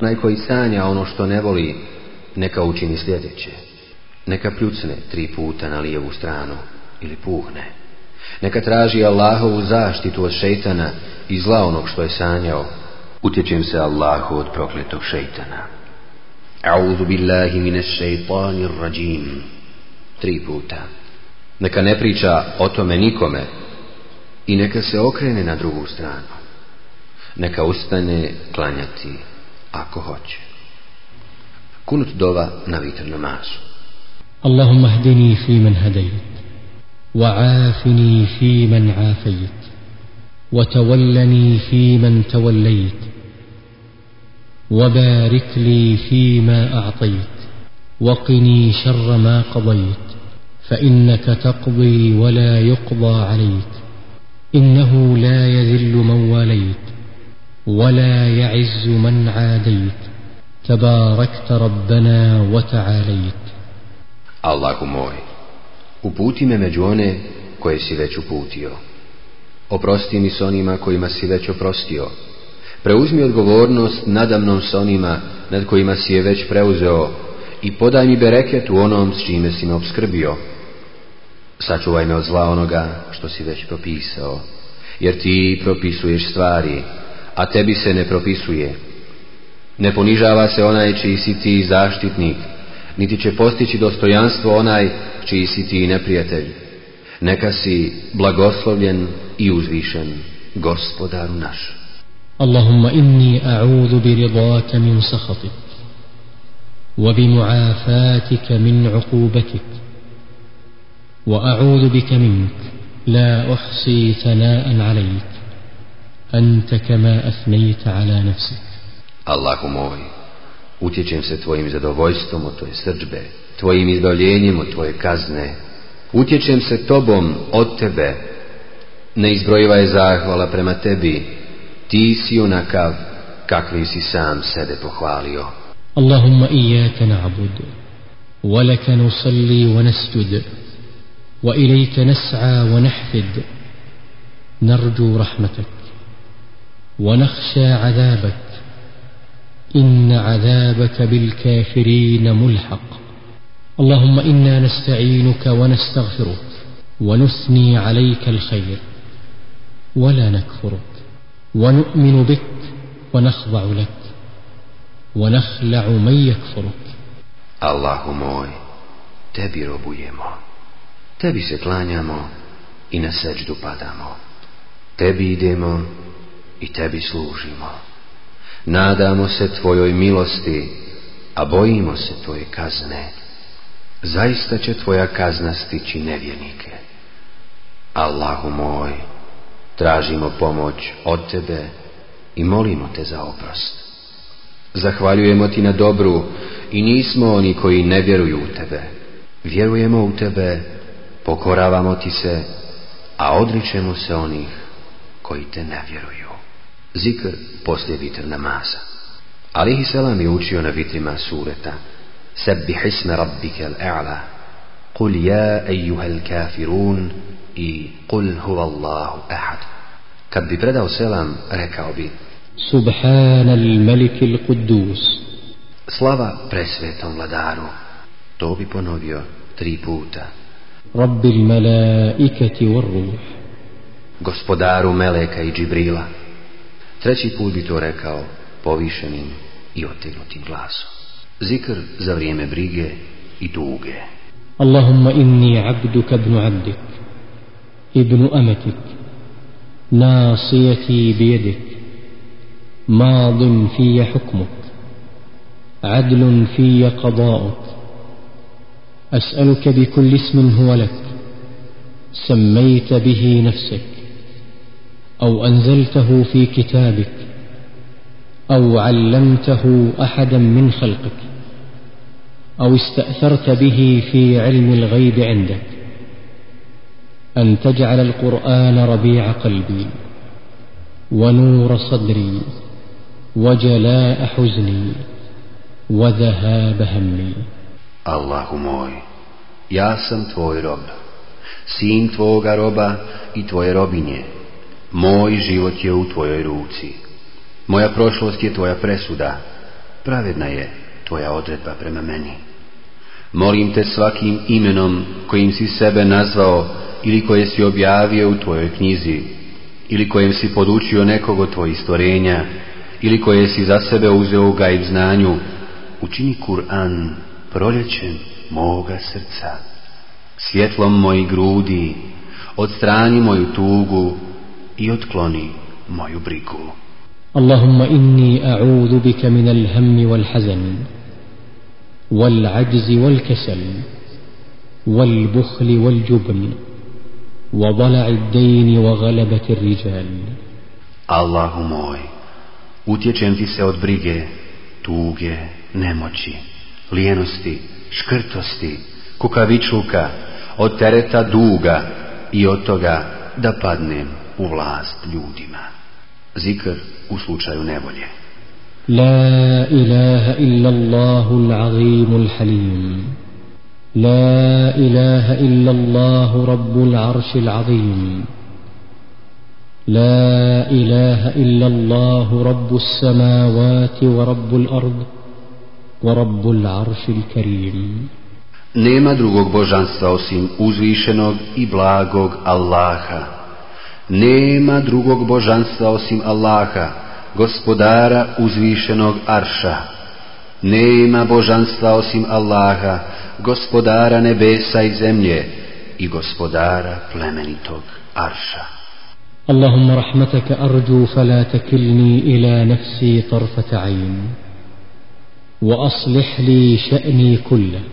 Onaj koji sanja ono što ne voli, neka učini sljedeće. Neka pljucne tri puta na lijevu stranu ili puhne. Neka traži Allahovu zaštitu od šeitana i zla onog što je sanjao. Utječem se Allahu od prokletog šeitana. A'udhu billahi mine šeitanir rajim. Tri puta. Neka ne priča o tome nikome i neka se okrene na drugu stranu. Neka ustane klanjati ako hoće. Kunut dova na vitr namazu. Hdini fi man hadajit. وعافني فيمن عافيت وتولني فيمن توليت وبارك لي فيما اعطيت وقني شر ما قضيت فانك تقضي ولا يقضى عليك انه لا يذل من واليت ولا يعز من عاديت تباركت ربنا وتعاليت الله موي Uputi me među one koje si već uputio. Oprosti mi s onima kojima si već oprostio. Preuzmi odgovornost nadamnom s onima nad kojima si je već preuzeo i podaj mi bereket u onom s čime si me obskrbio. Sačuvaj me od zla onoga što si već propisao, jer ti propisuješ stvari, a tebi se ne propisuje. Ne ponižava se onaj čiji si ti zaštitnik, niti će postići dostojanstvo onaj čiji si ti neprijatelj. Neka si blagoslovljen i uzvišen, gospodaru naš. Allahumma inni a'udhu bi ridaka min sahatik, wa bi mu'afatika min uqubatik, wa a'udhu bika mink, la uhsi thana'an alejk, anta kama athnejta ala nafsik. Allahu moj, utječem se tvojim zadovoljstvom od tvoje srđbe, tvojim izbavljenjem od tvoje kazne. Utječem se tobom od tebe. Ne izbrojivaj zahvala prema tebi. Ti si onakav kakvi si sam sebe pohvalio. Allahumma iyaka na'budu. ولك نصلي ونسجد واليك نسعى ونحفد نرجو رحمتك ونخشى عذابك. إن عذابك بالكافرين ملحق. اللهم إنا نستعينك ونستغفرك ونثني عليك الخير ولا نكفرك. ونؤمن بك ونخضع لك. ونخلع من يكفرك. الله موي tebi robujemo tebi se klanjamo i na seđdu padamo tebi i tebi služimo nadamo se tvojoj milosti a bojimo se tvoje kazne zaista će tvoja kazna stići nevjernike. Allahu moj, tražimo pomoć od tebe i molimo te za oprost. Zahvaljujemo ti na dobru i nismo oni koji ne vjeruju u tebe. Vjerujemo u tebe, pokoravamo ti se, a odričemo se onih koji te ne vjeruju zikr poslije vitr namaza. Alihi selam je učio na vitrima sureta Sebi hisme rabbike al-a'la Kul ja ejuhel kafirun i kul huva Allahu ahad. Kad bi predao selam, rekao bi Subhanal melik il-Quddus Slava presvetom vladaru. To bi ponovio tri puta. Rabbil malaikati war ruh Gospodaru meleka i džibrila. Treći put bi to rekao povišenim i otegnutim glasom. Zikr za vrijeme brige i tuge. Allahumma inni abduka ibn abdik, ibn amatik, ناصيتي بيدك ماض في حكمك عدل في قضاؤك اسالك بكل اسم هو لك سميت به نفسك أو أنزلته في كتابك أو علمته أحدا من خلقك أو استأثرت به في علم الغيب عندك أن تجعل القرآن ربيع قلبي ونور صدري وجلاء حزني وذهاب همي الله moj, ja sam tvoj rob, sin tvoga roba. Moj život je u tvojoj ruci. Moja prošlost je tvoja presuda. pravedna je tvoja odredba prema meni. Molim te svakim imenom kojim si sebe nazvao ili koje si objavio u tvojoj knjizi, ili kojem si podučio nekog od tvojih stvorenja, ili koje si za sebe uzeo u gajb znanju, učini Kur'an proljećem moga srca, svjetlom mojih grudi, odstrani moju tugu i otkloni moju brigu. اللهم إني أعوذ بك من الهم والحزن والعجز والكسل والبخل والجبن وضلع الدين وغلبة الرجال Allahu moj, utječem ti se od brige, tuge, nemoći, lijenosti, škrtosti, kukavičluka, od tereta duga i od toga da padnem u vlast ljudima. Zikr u slučaju nevolje. لا إله إلا الله العظيم الحليم لا إله إلا الله رب العرش العظيم لا إله إلا الله رب السماوات ورب الأرض ورب العرش الكريم Nema drugog božanstva osim uzvišenog i blagog Allaha. Nema drugog božanstva osim Allaha, gospodara uzvišenog Arša. Nema božanstva osim Allaha, gospodara nebesa i zemlje i gospodara plemenitog Arša. اللهم رحمتك أرجو فلا تكلني إلى نفسي طرفة عين وأصلح لي شأني كله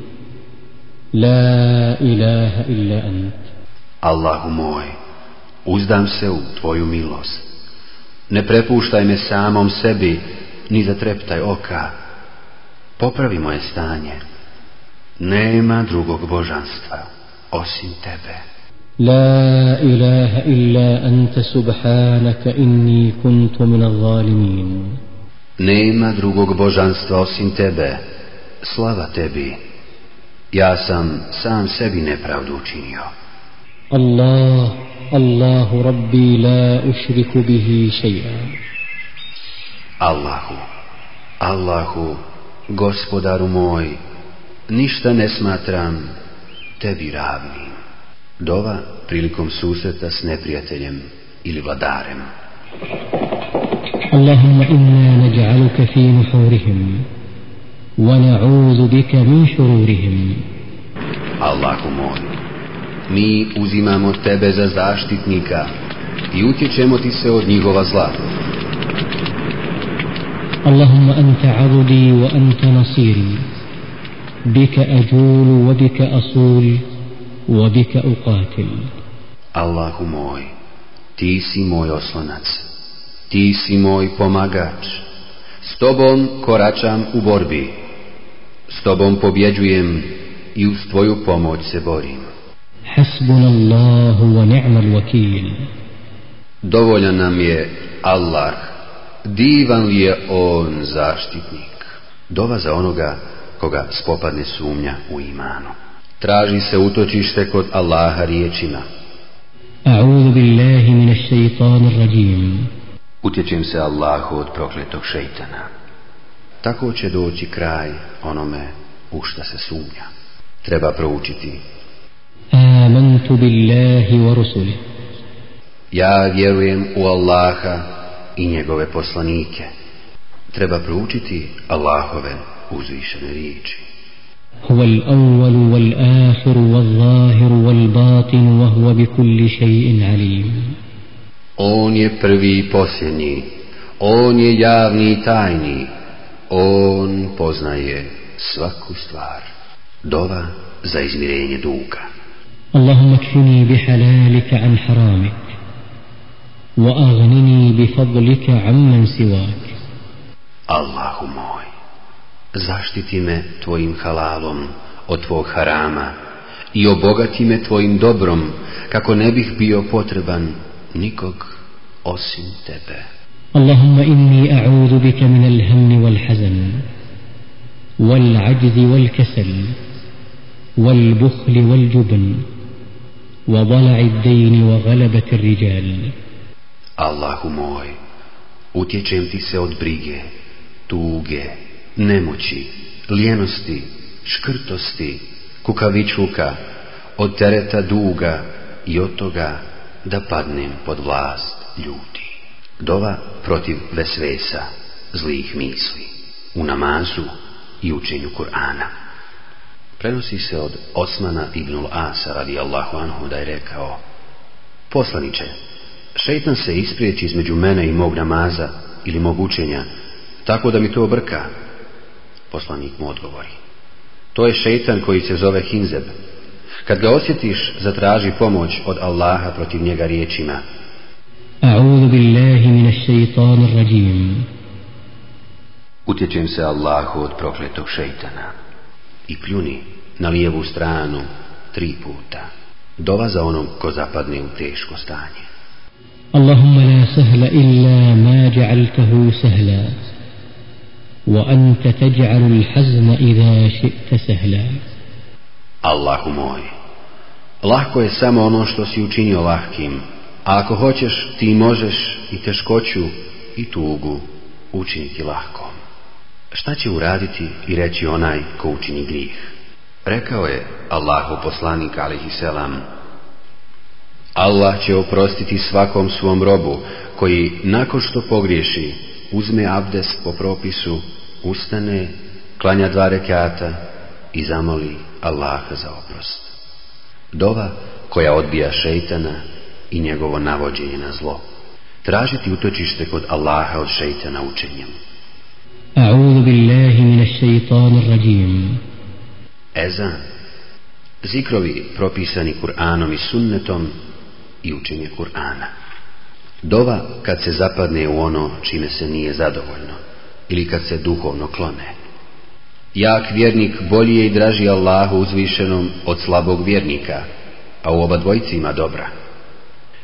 لا إله إلا أنت Allahu moj, uzdam se u tvoju milost. Ne prepuštaj me samom sebi, ni zatreptaj oka. Popravi moje stanje. Nema drugog božanstva osim tebe. La ilaha illa anta subhanaka inni kuntu min zalimin. Nema drugog božanstva osim tebe. Slava tebi. Ja sam sam sebi nepravdu učinio. Allah الله ربي لا أشرك به شيئا Allahu, Allahu, gospodaru moj, ništa ne smatram tebi ravnim. Dova prilikom susreta s neprijateljem ili vladarem. اللهم إنا نجعلك في نحورهم ونعوذ بك من شرورهم Allahu moj, mi uzimamo tebe za zaštitnika i utječemo ti se od njihova zla. اللهم أنت عبدي وأنت نصيري بك أجول وبك أصول وبك أقاتل Allahu moj, ti si moj oslonac, ti si moj pomagač, s tobom koračam u borbi, s tobom pobjeđujem i uz tvoju pomoć se borim. Hasbuna Allahu wa ni'mal wakil. Dovoljan nam je Allah. Divan li je on zaštitnik. Dova za onoga koga spopadne sumnja u imanu. Traži se utočište kod Allaha riječima. A'udhu billahi minash shaytanir rajim. Utječem se Allahu od prokletog šejtana. Tako će doći kraj onome u šta se sumnja. Treba proučiti آمنت بالله ورسله Ja vjerujem u Allaha i njegove poslanike. Treba proučiti Allahove uzvišene riječi. هو الأول والآخر والظاهر والباطن وهو بكل شيء عليم On je prvi i posljednji. On je javni i tajni. On poznaje svaku stvar. Dova za izmirenje duga. اللهم اكفني بحلالك عن حرامك وأغنني بفضلك عمن سواك. الله موي zaštiti me tvojim halalom od tvog harama i obogati me tvojim dobrom kako ne bih potreban nikog osim tebe. اللهم إني أعوذ بك من الهم والحزن والعجز والكسل والبخل والجبن. وضلع الدين وغلبة الرجال Allahu moj, utječem ti se od brige, tuge, nemoći, lijenosti, škrtosti, kukavičuka, od tereta duga i od toga da padnem pod vlast ljudi. Dova protiv vesvesa, zlih misli, u namazu i učenju Kur'ana. Prenosi se od Osmana ibnul Asa radijallahu anhu da je rekao Poslaniče, šeitan se ispriječi između mene i mog namaza ili mog učenja, tako da mi to obrka. Poslanik mu odgovori. To je šeitan koji se zove Hinzeb. Kad ga osjetiš, zatraži pomoć od Allaha protiv njega riječima. A'udhu billahi minash shaitanir rajim. Utječem se Allahu od prokletog šeitana. I pljuni na lijevu stranu tri puta. Dova za onom ko zapadne u teško stanje. Allahumma la sahla illa ma ja'altahu sahla. Wa anta taj'alu al-hazna idha shi'ta sahla. Allahu moj, lahko je samo ono što si učinio lahkim, a ako hoćeš ti možeš i teškoću i tugu učiniti lahkom. Šta će uraditi i reći onaj ko učini grijeh? Rekao je Allahu poslanik alihi selam Allah će oprostiti svakom svom robu koji nakon što pogriješi uzme abdes po propisu, ustane, klanja dva rekata i zamoli Allaha za oprost. Dova koja odbija šeitana i njegovo navođenje na zlo. Tražiti utočište kod Allaha od šeitana učenjem. أعوذ بالله minash الشيطان الرجيم Ezan. Zikrovi propisani Kur'anom i sunnetom i učenje Kur'ana. Dova kad se zapadne u ono čime se nije zadovoljno ili kad se duhovno klone. Jak vjernik bolji je i draži Allahu uzvišenom od slabog vjernika, a u oba dvojci ima dobra.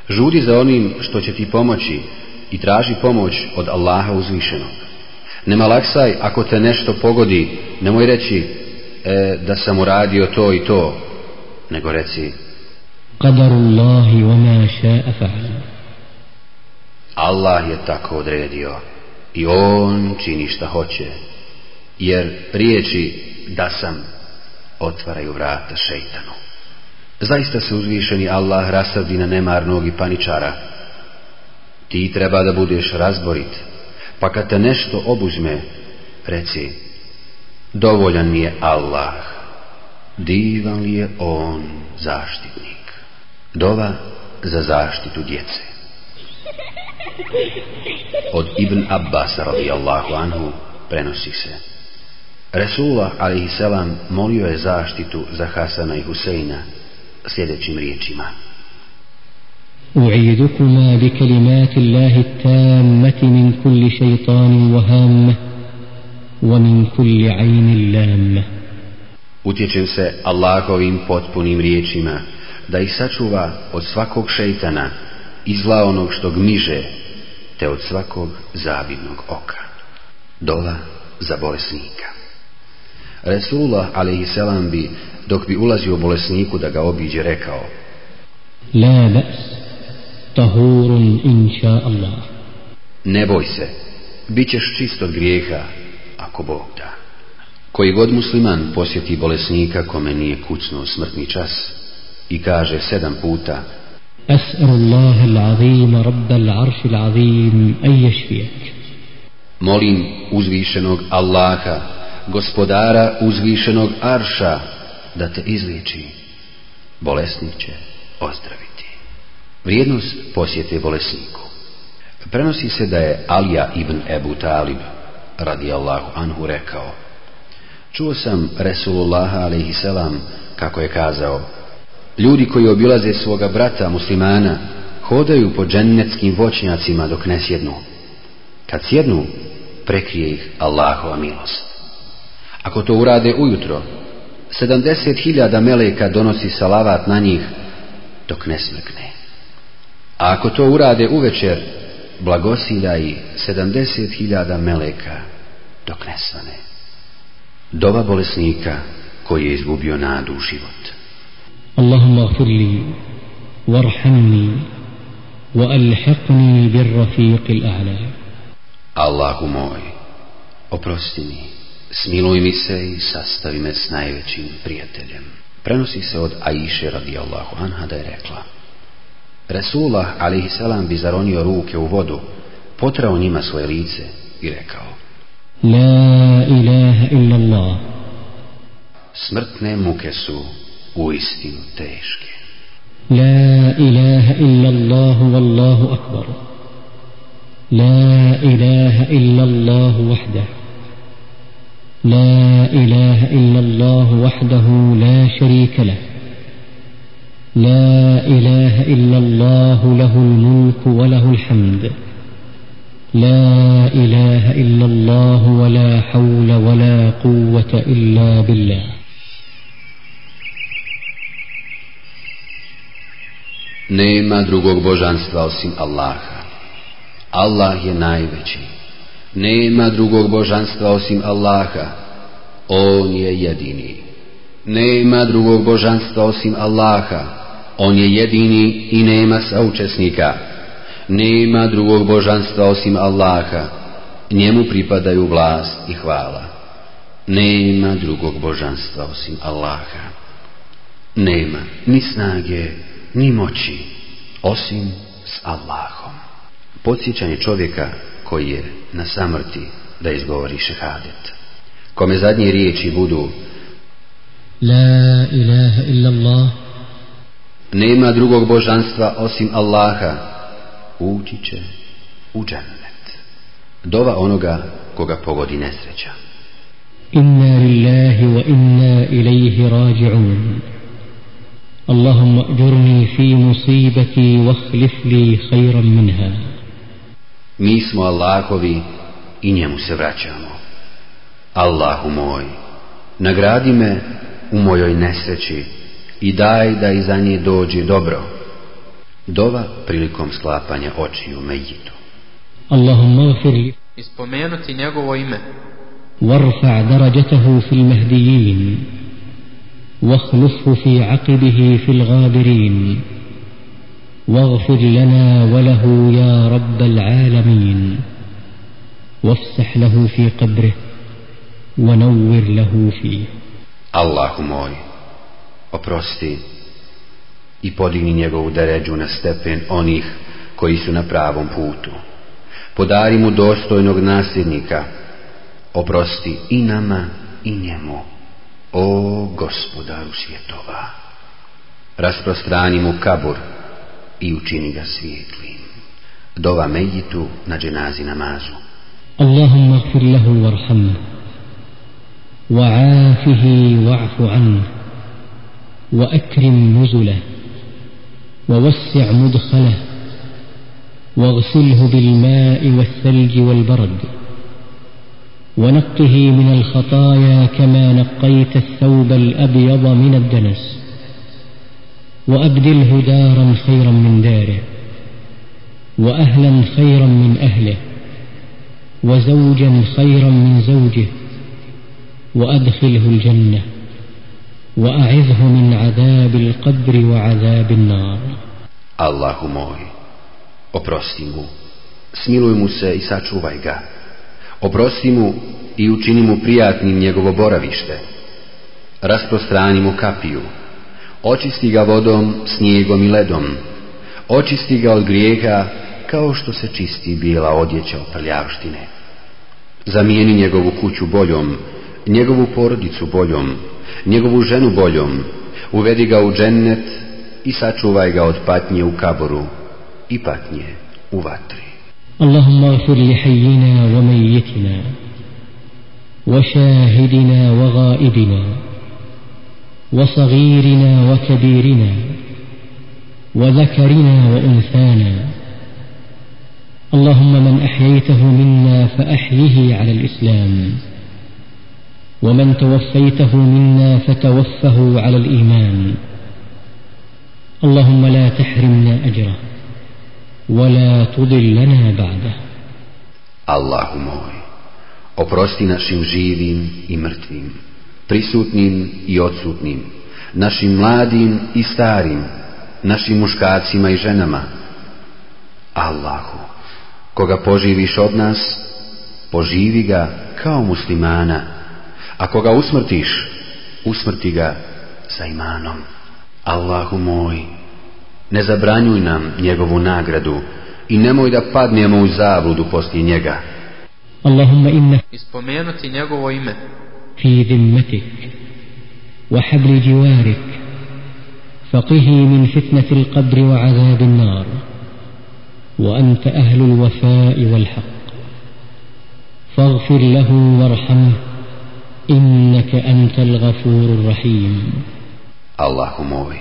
Žudi za onim što će ti pomoći i traži pomoć od Allaha uzvišenog. Ne malaksaj ako te nešto pogodi, nemoj reći e, da sam uradio to i to, nego reci Qadarullahi wa ma sha'a fa'al. Allah je tako odredio i on čini šta hoće. Jer riječi da sam otvaraju vrata šejtanu. Zaista se uzvišeni Allah rasrdi na nemarnog i paničara. Ti treba da budeš razborit pa kad te nešto obuzme reci dovoljan mi je Allah divan li je on zaštitnik Dova za zaštitu djece. Od Ibn Abbas radijallahu anhu prenosi se. Resulullah alaihissalam molio je zaštitu za Hasana i Huseina sljedećim riječima. أعيدكما بكلمات الله التامة من كل شيطان وهامة ومن كل عين لامة Utječem se Allahovim potpunim riječima da ih sačuva od svakog šeitana i zla onog što gmiže, te od svakog zavidnog oka. Dola za bolesnika. Resulullah alaihisselam bi, dok bi ulazio bolesniku da ga obiđe, rekao La bas, tahurun inša Allah. Ne boj se, bit ćeš čist od grijeha, ako Bog da. Koji god musliman posjeti bolesnika kome nije kucnuo smrtni čas, i kaže sedam puta أسأل الله العظيم رب العرش العظيم أن يشفيك Molim uzvišenog Allaha, gospodara uzvišenog Arša, da te izliječi. Bolesnik će ozdraviti. Vrijednost posjete bolesniku. Prenosi se da je Alija ibn Ebu Talib, radijallahu anhu, rekao Čuo sam Resulullaha alaihisselam kako je kazao Ljudi koji obilaze svoga brata muslimana hodaju po džennetskim voćnjacima dok ne sjednu. Kad sjednu, prekrije ih Allahova milost. Ako to urade ujutro, sedamdeset hiljada meleka donosi salavat na njih dok ne smrkne. A ako to urade uvečer, blagosilja i 70.000 meleka dok ne svane. Dova bolesnika koji je izgubio nadu u život. Allahumma furli, warhamni, wa alhaqni bir rafiqil a'la. Allahu moj, oprosti mi, smiluj mi se i sastavi me s najvećim prijateljem. Prenosi se od Aiše radijallahu anha da je rekla – Resulullah alaihissalam bi zaronio ruke u vodu, potrao njima svoje lice i rekao La ilaha illa Allah Smrtne muke su u istinu teške. La ilaha illa Allah wallahu akbar La ilaha illa Allah wahdah لا إله إلا الله وحده لا شريك له لا إله إلا الله له الملك وله الحمد لا إله إلا الله ولا حول ولا قوة إلا بالله Nema drugog božanstva osim Allaha. Allah je najveći. Nema drugog božanstva osim Allaha. On je jedini. Nema drugog božanstva osim Allaha. On je jedini i nema saučesnika. Nema drugog božanstva osim Allaha. Njemu pripadaju vlast i hvala. Nema drugog božanstva osim Allaha. Nema ni snage, ni moći, osim s Allahom. Podsjećanje čovjeka koji je na samrti da izgovori šehadet. Kome zadnje riječi budu La ilaha illa Allah Nema drugog božanstva osim Allaha. Ući će u džennet. Dova onoga koga pogodi nesreća. Inna lillahi wa inna ilaihi rađi'un Allahumma ajurni fi musibati wa khlif li khayran minha. Mi smo Allahovi i njemu se vraćamo. Allahu moj, nagradi me u mojoj nesreći i daj da iza nje dođe dobro. Dova prilikom sklapanja očiju mejitu. Allahumma gfir Ispomenuti njegovo ime. وارفع درجته في المهديين واخلفه في عقبه في الغابرين واغفر لنا وله يا رب العالمين وافسح له في قبره ونور له فيه Allahu moj, oprosti i podigni njegovu deređu na stepen onih koji su na pravom putu. Podari mu dostojnog nasljednika, oprosti i nama i njemu, o gospodaru svjetova. Rasprostrani mu kabur i učini ga svijetlim. Dova Mejitu na dženazi namazu. Allahumma kfir lahu warhamu, wa afihi wa'fu anhu. وأكرم نزله ووسع مدخله واغسله بالماء والثلج والبرد ونقه من الخطايا كما نقيت الثوب الأبيض من الدنس وأبدله دارا خيرا من داره وأهلا خيرا من أهله وزوجا خيرا من زوجه وأدخله الجنة وأعذه من عذاب القبر وعذاب النار Allahu moj, oprosti mu, smiluj mu se i sačuvaj ga. Oprosti mu i učini mu prijatnim njegovo boravište. Rasprostrani mu kapiju, očisti ga vodom, snijegom i ledom, očisti ga od grijeha kao što se čisti bijela odjeća od prljavštine. Zamijeni njegovu kuću boljom, njegovu porodicu boljom, njegovu ženu boljom, uvedi ga u džennet i sačuvaj ga od patnje u kaboru i patnje u vatri. Allahumma afir li hajjina wa mejitina, wa šahidina wa gaidina, wa sagirina wa kabirina, wa zakarina wa unfana. Allahumma اللهم من أحييته منا فأحيه على الإسلام ومن توفيته منا فتوفه على الإيمان اللهم لا تحرمنا أجره ولا تضلنا بعده Allahu moj, oprosti našim živim i mrtvim, prisutnim i odsutnim, našim mladim i starim, našim muškacima i ženama. Allahu, koga poživiš od nas, poživi ga kao muslimana Ako ga usmrtiš, usmrti ga sa imanom. Allahu moj, ne zabranjuj nam njegovu nagradu i nemoj da padnemo u zabludu poslije njega. Allahumma inna ispomenuti njegovo ime fi zimmatik wa habli jiwarik faqihi min fitnati al-qabr wa azabi an-nar wa anta ahlu al-wafa'i wal-haq faghfir lahu warhamhu إنك أنت الغفور الرحيم Allahu moj,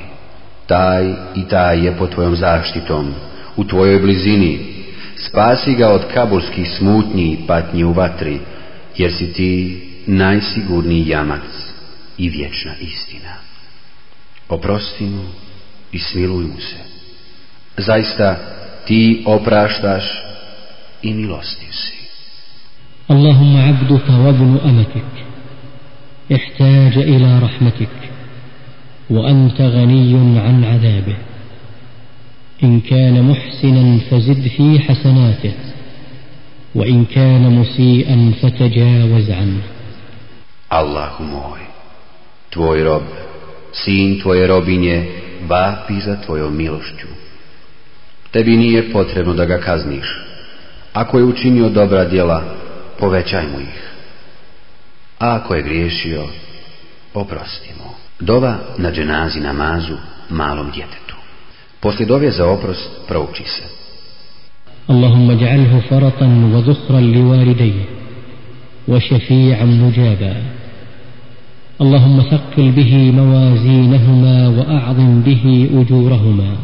taj i taj je pod tvojom zaštitom, u tvojoj blizini. Spasi ga od kaburskih smutnji i patnji u vatri, jer si ti najsigurniji jamac i vječna istina. Oprosti mu i smiluj mu se. Zaista ti opraštaš i milostiv si. اللهم عبدك وابن أمتك احتاج إلى رحمتك وأنت غني عن عذابه إن كان محسنا فزد في حسناته وإن كان مسيئا فتجاوز عنه Allahu moj, tvoj rob, sin tvoje robinje, vapi za tvojom milošću. Tebi nije potrebno da ga kazniš. Ako je učinio dobra djela, povećaj mu ih. A ako je griješio, oprosti mu. Dova na dženazi namazu malom djetetu. Poslije dove za oprost prouči se. اللهم اجعله فرطا وذخرا لوالديه وشفيعا مجابا اللهم ثقل به موازينهما وأعظم به أجورهما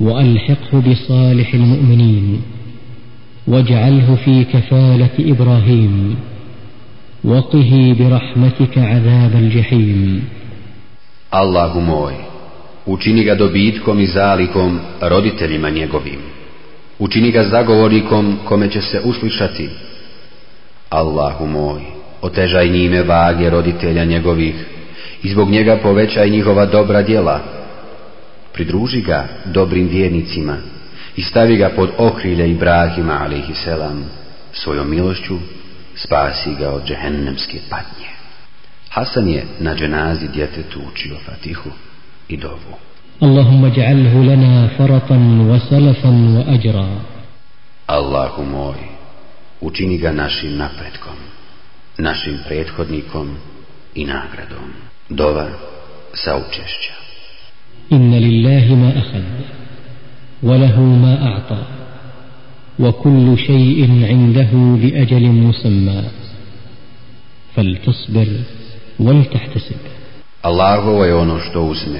وألحقه بصالح المؤمنين واجعله في كفالة إبراهيم وقه برحمتك عذاب الجحيم Allahu moj, učini ga dobitkom i zalikom roditeljima njegovim. Učini ga zagovornikom kome će se uslišati. Allahu moj, otežaj njime vage roditelja njegovih i zbog njega povećaj njihova dobra djela. Pridruži ga dobrim vjernicima i stavi ga pod okrilje Ibrahima alaihisselam svojom milošću spasi ga od džehennemske patnje. Hasan je na dženazi djetetu učio fatihu i dovu. Allahumma ja'alhu lana faratan wa salafan wa ajra. Allahu moj, učini ga našim napretkom, našim prethodnikom i nagradom. Dova sa učešća. Inna lillahi ma ahad, wa lahu ma a'ta. وكل شيء عنده بأجل مسمى فلتصبر ولتحتسب Allahovo je ono što uzme,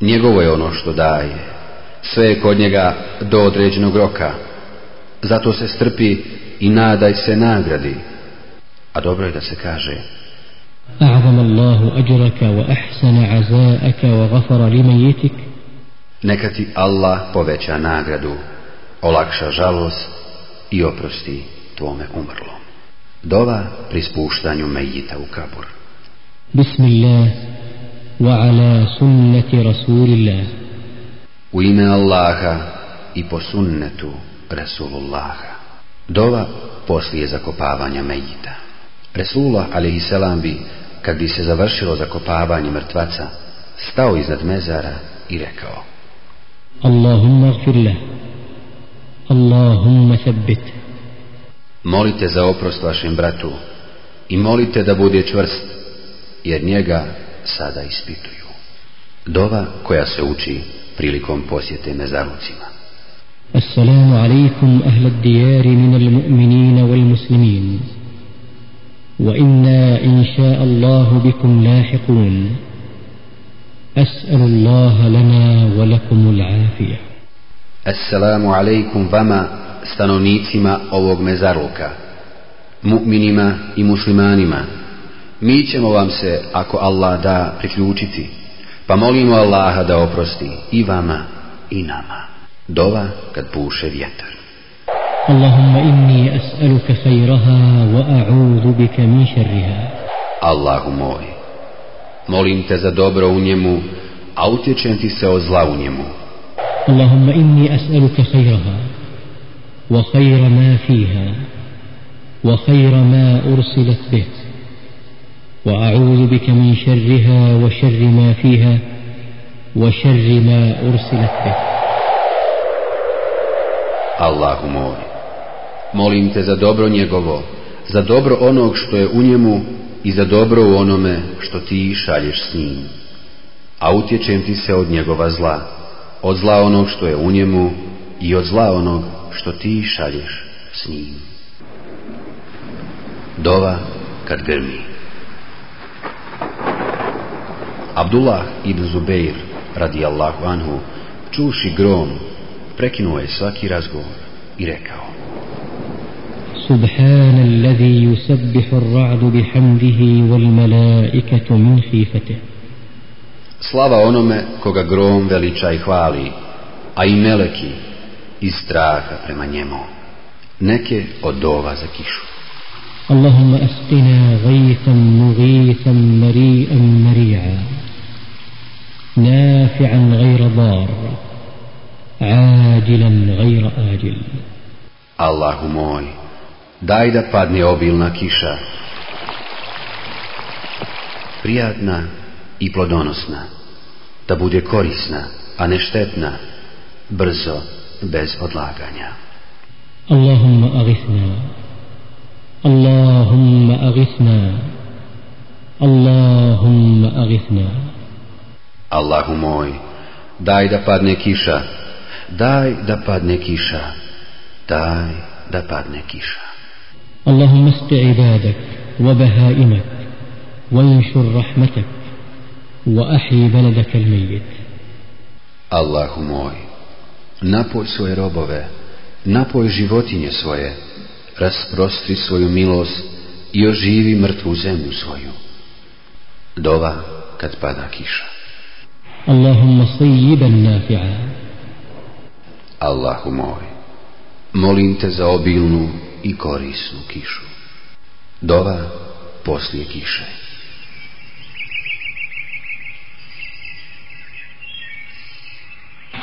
njegovo je ono što daje, sve je kod njega do određenog roka, zato se strpi i nadaj se nagradi. A dobro je da se kaže, أعظم الله أجرك وأحسن عزاءك وغفر لميتك neka ti Allah poveća nagradu, olakša žalost i oprosti tvome umrlom. Dova pri spuštanju Mejita u kabur. Bismillah wa ala sunnati Rasulillah U ime Allaha i po sunnetu Rasulullaha. Dova poslije zakopavanja Mejita. Resulullah alaihi selam bi, kad bi se završilo zakopavanje mrtvaca, stao iznad mezara i rekao Allahumma gfirlah له اللهم ثبته Molite za oprost vašem bratu i molite da bude čvrst, jer njega sada ispituju. Dova koja se uči prilikom posjete mezarucima. السلام عليكم أهل الديار من المؤمنين والمسلمين وإنا إن شاء الله بكم لاحقون أسأل الله لنا ولكم العافية Assalamu alaikum vama, stanovnicima ovog mezarluka, mu'minima i muslimanima. Mi ćemo vam se, ako Allah da, priključiti, pa molimo Allaha da oprosti i vama i nama. Dova kad puše vjetar. اللهم إني أسألك خيرها وأعوذ بك من شرها Allahu moj, molim te za dobro u njemu, a utječem ti se o zla u njemu. اللهم إني أسألك خيرها وخير ما فيها وخير ما أرسلت به وأعوذ بك من شرها وشر ما فيها وشر ما أرسلت به Allahu moj, molim te za dobro njegovo, za dobro onog što je u njemu i za dobro u onome što ti šalješ s njim. A utječem ti se od njegova zla, od zla onog što je u njemu i od zla onog što ti šalješ s njim. Dova kad grmi. Abdullah ibn Zubeir, radijallahu anhu, čuši grom, prekinuo je svaki razgovor i rekao سبحان الذي يسبح الرعد بحمده والملائكة من خيفته Slava onome koga grom veliča i hvali, a i meleki iz straha prema njemu. Neke od dova za kišu. اللهم أسقنا غيثا مغيثا مريئا مريعا نافعا غير ضار عاجلا غير آجل Allahu moj, daj da padne obilna kiša, prijatna i plodonosna, da bude korisna, a ne štetna, brzo, bez odlaganja. اللهم أغثنا اللهم أغثنا اللهم أغثنا Allahu moj, daj da padne kiša, daj da padne kiša, daj da padne kiša. اللهم اسق عبادك وبهائمك وانشر رحمتك وأحي بلدك الميت Allahu moj, napoj svoje robove, napoj životinje svoje, rasprostri svoju milost i oživi mrtvu zemlju svoju. Dova kad pada kiša. اللهم صيبا نافعا Allahu moj, molim te za obilnu i korisnu kišu. Dova poslije kiše.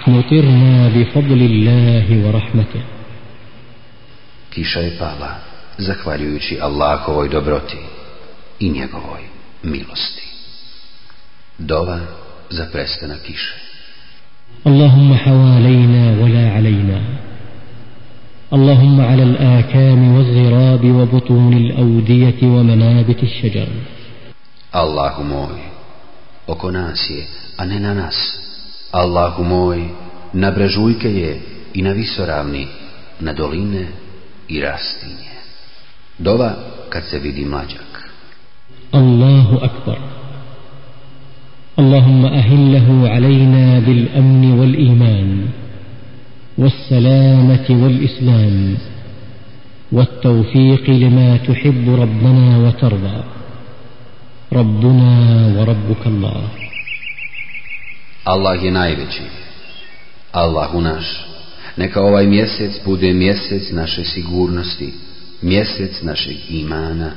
مطرنا بفضل الله ورحمته Kiša je pala, zahvaljujući Allahovoj dobroti i njegovoj milosti. Dova za prestanak kiše. اللهم حوالينا ولا علينا اللهم على الآكام والضراب وبطون الأودية ومنابت الشجر Allahu moj, oko nas je, a ne na nas. Allahu moj, na brežuljke je i na visoravni, na doline i rastinje. Dova kad se vidi mlađak. الله أكبر اللهم أهله علينا بالأمن والإيمان والسلامة والإسلام والتوفيق لما تحب ربنا وترضى ربنا وربك الله Allah je najveći. Allahu naš, neka ovaj mjesec bude mjesec naše sigurnosti, mjesec našeg imana,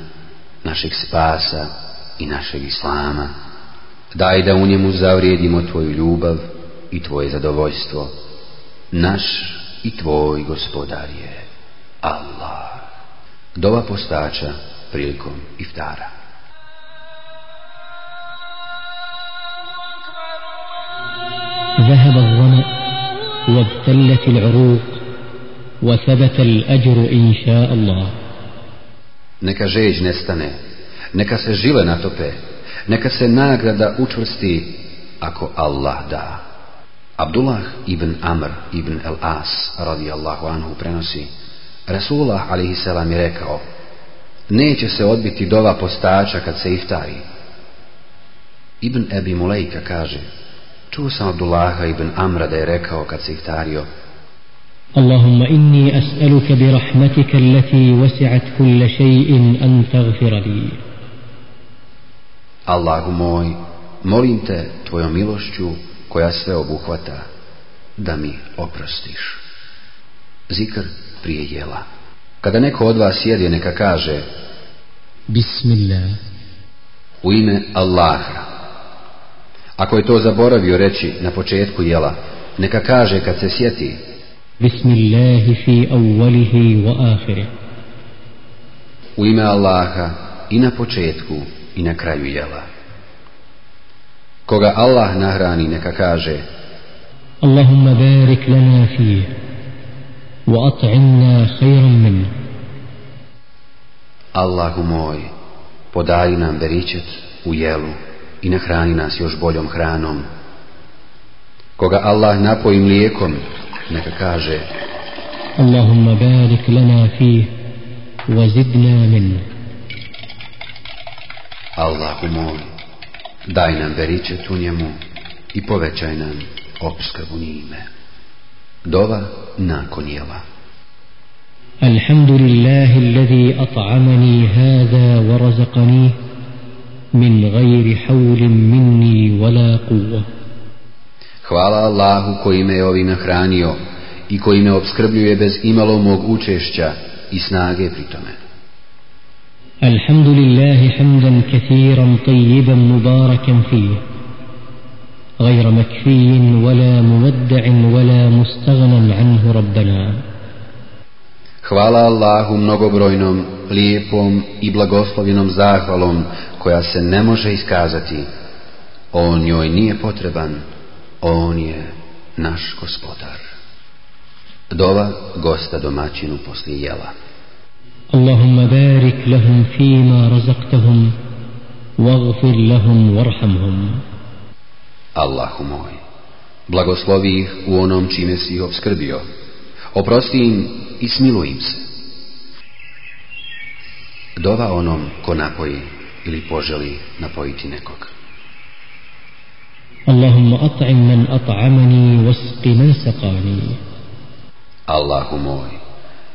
našeg spasa i našeg islama. Daj da u njemu zavrijedimo Tvoju ljubav i Tvoje zadovoljstvo. Naš i Tvoj gospodar je Allah. Dova postača prilikom iftara. ذهب الظمأ وابتلت العروق وثبت الأجر إن شاء الله Neka žeđ nestane, neka se žile natope, neka se nagrada učvrsti ako Allah da. Abdullah ibn Amr ibn el-As radijallahu anhu prenosi Rasulullah alaihi selam je rekao Neće se odbiti dova postača kad se iftari. Ibn Ebi Mulejka kaže Čuo sam Abdullaha ibn Amra da je rekao kad se iftario Allahumma inni as'aluka bi rahmatika allati wasi'at kulla shay'in an taghfira li. Allahu moj molim te tvojom milošću koja sve obuhvata da mi oprostiš. Zikr prije jela. Kada neko od vas jede neka kaže bismillah. U ime Allaha. Ako je to zaboravio reći na početku jela, neka kaže kad se sjeti. Bismillahi fi awalihi wa akhirih. U ime Allaha i na početku i na kraju jela. Koga Allah nahrani neka kaže. Allahumma barik lana fi wa at'imna khayran min. Allahu moj, podari nam beričet u jelu i nahrani nas još boljom hranom. Koga Allah napoji mlijekom, neka kaže Allahumma barik lana fi wa zidna min Allahu moj, daj nam veričet u njemu i povećaj nam obskrbu njime. Dova nakon jela. Alhamdulillahi alladhi at'amani hada wa razaqanih من غير حول مني ولا قوة Hvala Allahu koji me je ovim nahranio i koji me obskrbljuje bez imalo mog učešća i snage pri tome. الحمد لله حمدا كثيرا طيبا مباركا فيه غير مكفي ولا مودع ولا مستغنى عنه ربنا Hvala Allahu mnogobrojnom, lijepom i blagoslovinom zahvalom koja se ne može iskazati. On joj nije potreban, on je naš gospodar. Dova gosta domaćinu poslije jela. Allahumma barik lahum fima razaktahum, wagfir lahum varhamhum. Allahu moj, blagoslovi ih u onom čime si ih obskrbio. Oprosti im i smiluj im se. Dova onom ko napoji ili poželi napojiti nekog. Allahumma at'im man at'amani wasqi man saqani. Allahu moj,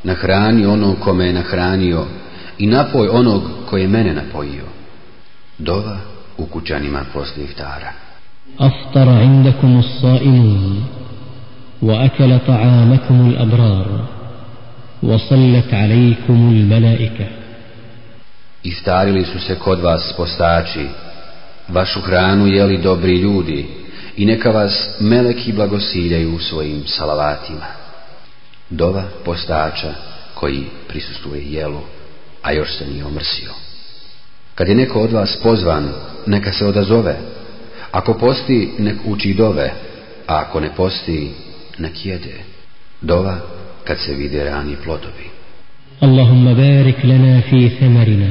nahrani onog ko me je nahranio i napoj onog koji je mene napojio. Dova u kućanima poslije iftara. Aftara indakum as-sa'imin. وأكل طعامكم الأبرار وصلت عليكم الملائكة Iftarili su se kod vas postači, vašu hranu jeli dobri ljudi i neka vas meleki blagosiljaju u svojim salavatima. Dova postača koji prisustuje jelu, a još se nije omrsio. Kad je neko od vas pozvan, neka se odazove. Ako posti, nek uči dove, a ako ne posti, na jede. Dova kad se vide rani plodovi. Allahumma barik lana fi thamarina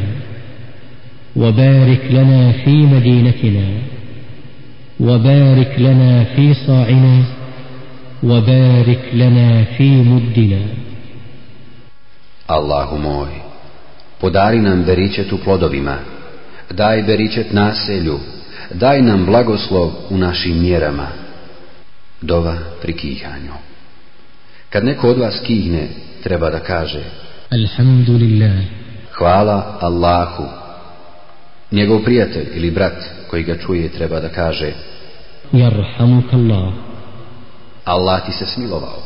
wa barik lana fi madinatina wa barik lana fi sa'ina wa barik lana fi muddina Allahu moj podari nam beričet u plodovima daj beričet naselju daj nam blagoslov u našim mjerama dova pri kihanju. Kad neko od vas kihne, treba da kaže Alhamdulillah. Hvala Allahu. Njegov prijatelj ili brat koji ga čuje treba da kaže Jarhamukallah. Allah ti se smilovao.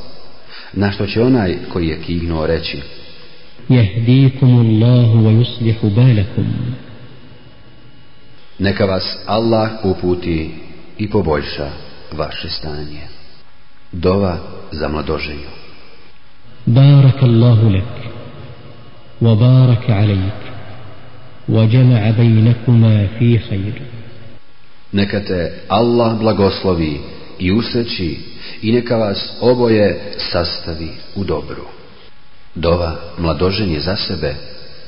Na što će onaj koji je kihnuo reći Jehdikumullahu wa yuslihu balakum. Neka vas Allah uputi i poboljša vaše stanje. Dova za mladoženju. بارك الله لك وبارك عليك وجمع بينكما في خير Neka te Allah blagoslovi i usreći i neka vas oboje sastavi u dobru. Dova mladoženje za sebe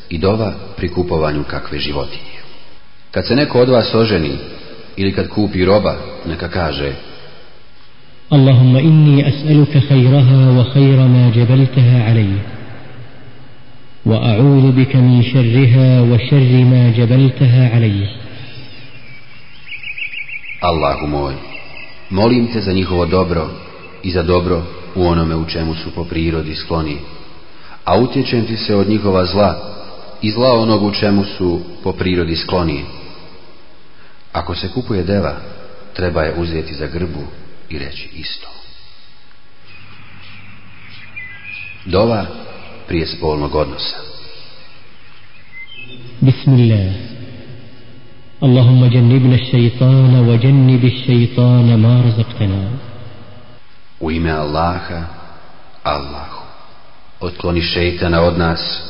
i dova pri kupovanju kakve životinje. Kad se neko od vas oženi ili kad kupi roba, neka kaže اللهم إني أسألك خيرها وخير ما جبلتها عليه وأعوذ بك من شرها وشر ما جبلتها عليه Allahu moj, molim te za njihovo dobro i za dobro u onome u čemu su po prirodi skloni, a utječem ti se od njihova zla i zla onog u čemu su po prirodi skloni. Ako se kupuje deva, treba je uzeti za grbu i reći isto. Dova prije spolnog odnosa. بسم الله اللهم جنبنا الشيطان وجنب الشيطان ما رزقتنا U ime Allaha, Allahu. Otkloni šeitana od nas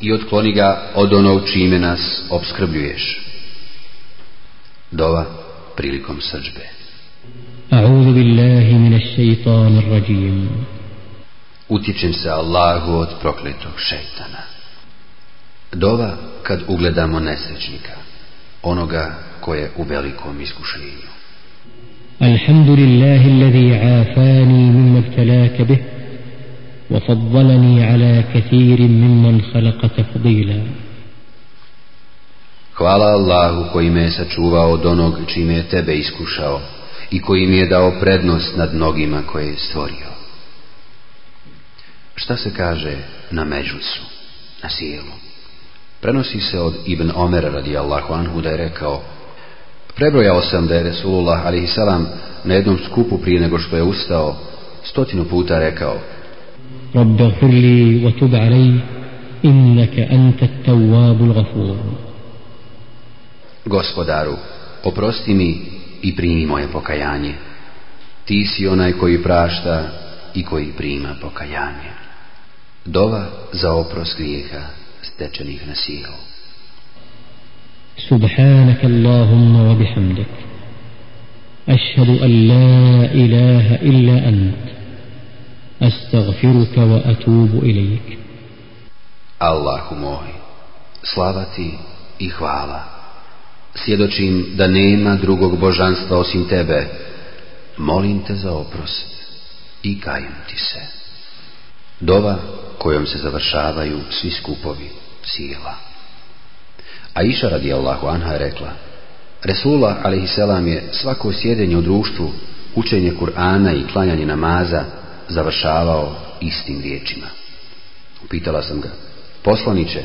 i otkloni ga od onog čime nas obskrbljuješ. Dova prilikom srđbe. أعوذ بالله من الشيطان الرجيم Utječem se Allahu od prokletog šeitana. Dova kad ugledamo nesrećnika, onoga koje u velikom iskušenju. الحمد لله الذي عافاني مما ابتلاك به وفضلني على كثير ممن خلق تفضيلا Hvala Allahu koji me je sačuvao od onog čime je tebe iskušao i koji mi je dao prednost nad mnogima koje je stvorio. Šta se kaže na međusu, na sjelu? Prenosi se od Ibn Omer radijallahu anhu da je rekao Prebrojao sam da je Resulullah a.s. na jednom skupu prije nego što je ustao stotinu puta rekao Rabbe hrli wa tub alej innaka anta tawabul gafur Gospodaru, oprosti mi i primi moje pokajanje. Ti si onaj koji prašta i koji prima pokajanje. Dova za oprost grijeha stečenih na silu. سبحانك اللهم وبحمدك أشهد أن لا إله إلا أنت أستغفرك وأتوب إليك Allahu moj, slava ti i hvala. Svjedočim da nema drugog božanstva osim tebe. Molim te za oprost i kajem ti se. Dova kojom se završavaju svi skupovi sila. A iša radijallahu anha je rekla Resula a.s. je svako sjedenje u društvu, učenje Kur'ana i klanjanje namaza završavao istim riječima. Upitala sam ga, poslaniće,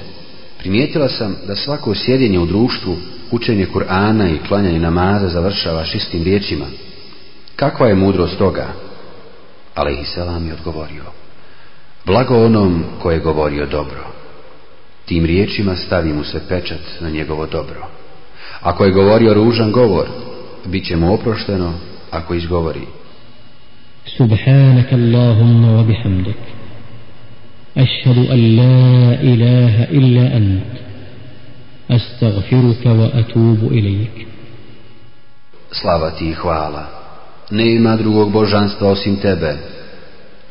Primijetila sam da svako sjedinje u društvu, učenje Kur'ana i klanjanje namaza završava šistim riječima. Kakva je mudrost toga? Ali selam je odgovorio. Blago onom koje je govorio dobro. Tim riječima stavi mu se pečat na njegovo dobro. Ako je govorio ružan govor, bit će mu oprošteno ako izgovori. Subhanak Allahumma wa bihamdika. أشهد أن لا إله إلا أنت أستغفرك وأتوب إليك Slava ti i hvala. Nema drugog božanstva osim tebe.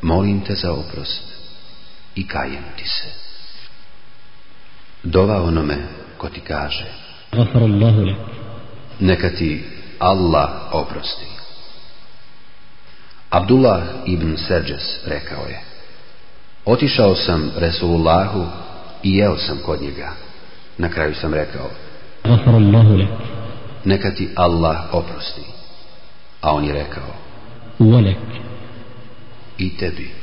Molim te za oprost i kajem ti se. Dova onome ko ti kaže, غفر الله لك neka ti Allah oprosti. Abdullah ibn Serđes rekao je, Otišao sam Resulullahu i jeo sam kod njega. Na kraju sam rekao, neka ti Allah oprosti. A on je rekao, i tebi.